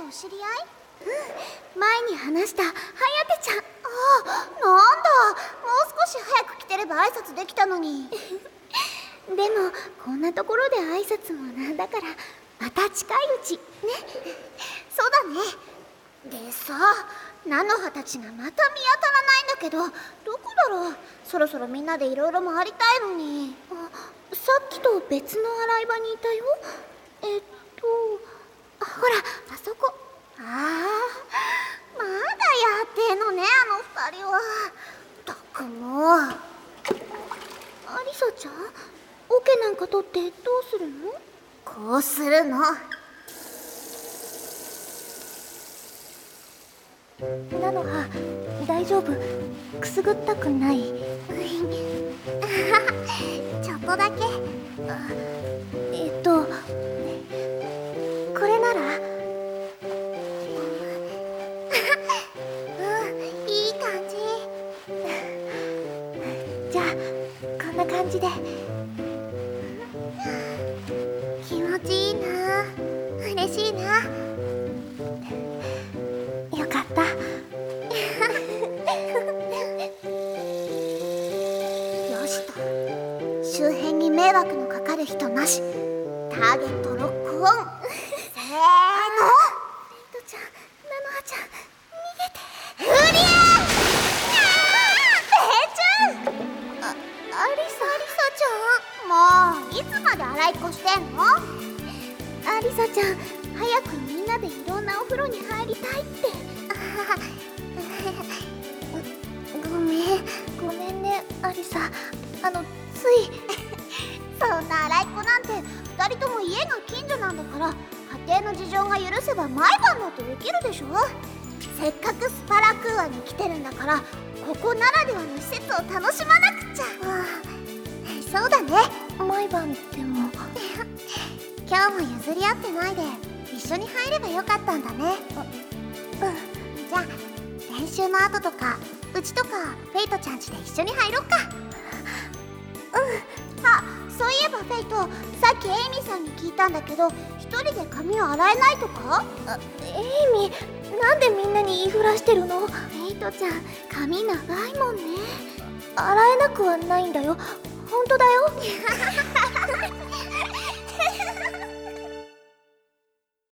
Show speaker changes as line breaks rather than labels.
とお知り合い？うん。前に話したはやてちゃん。ああなんだ。もう少し早く来てれば挨拶できたのに。でもこんなところで挨拶もなんだからまた近いうち。ね。そうだね。でさ菜の葉たちがまた見当たらないんだけどどこだろう？そろそろみんなでいろいろ回りたいのに。あさっきと別の洗い場にいたよえっとあほらあそこああまだやってんのねあの二人はったくもうアリサちゃんオケなんか取ってどうするの？こうするの。なのは大丈夫。くすぐったくない。ちょっとだけじで。気持ちいいな。嬉しいな。よかった。よしと。周辺に迷惑のかかる人なし。ターゲットロックオン。せーしてんの？アリサちゃん早くみんなでいろんなお風呂に入りたいって。あ ごめんごめんねアリサ。あのつい。そんな洗いっ子なんて2人とも家が近所なんだから家庭の事情が許せば毎晩だってできるでしょ。せっかくスパラクーアに来てるんだからここならではの施設を楽しまなくちゃ今日も譲り合ってないで一緒に入ればよかったんだね。うん。じゃあ練習の後とかうちとかフェイトちゃん家で一緒に入ろっか。うん。あそういえばフェイトさっきエイミさんに聞いたんだけど一人で髪を洗えないとか？エイミなんでみんなに言いふらしてるの？フェイトちゃん髪長いもんね。洗えなくはないんだよ。本当だよ